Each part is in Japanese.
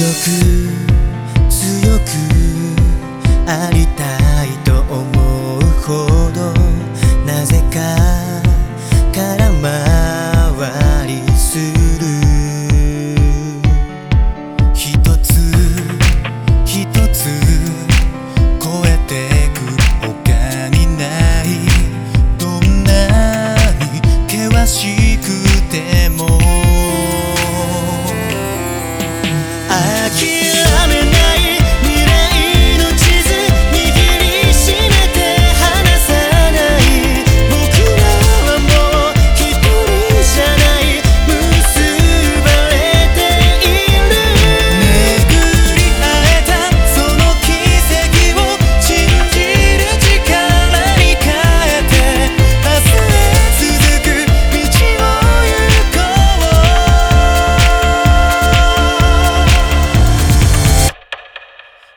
強くありたいと思うほどなぜか空回りする一つ一つ超えてく他にないどんなに険しくても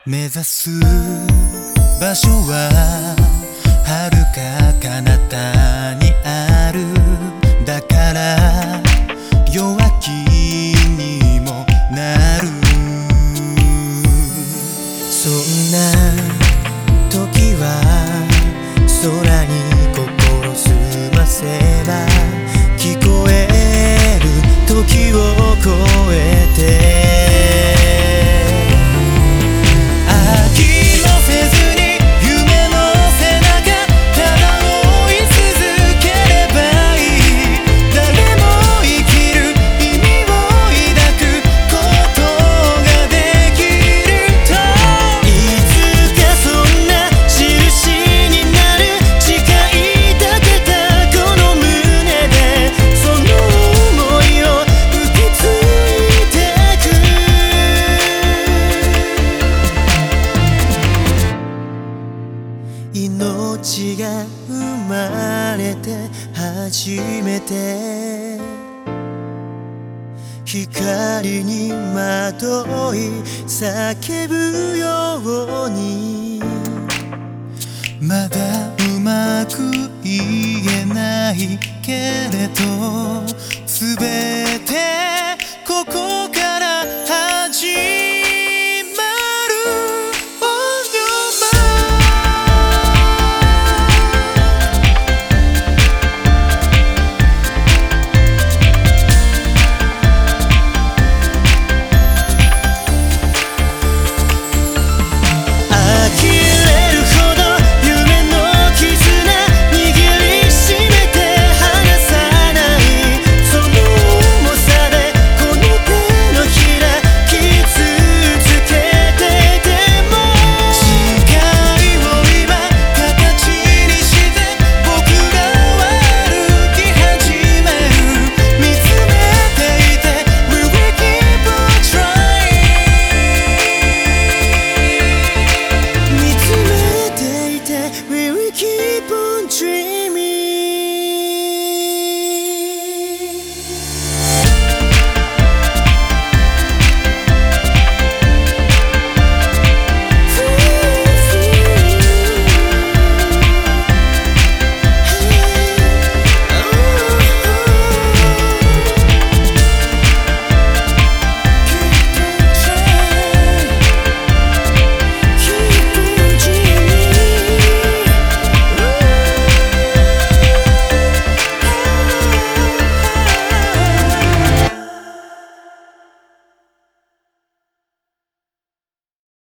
目指す場所は遥か彼方にある。だから弱気にもなる。そんな時は空に心澄ませば聞こえる時を超えて命が生まれて初めて。光にまとい叫ぶように。まだうまく言えないけれどすべて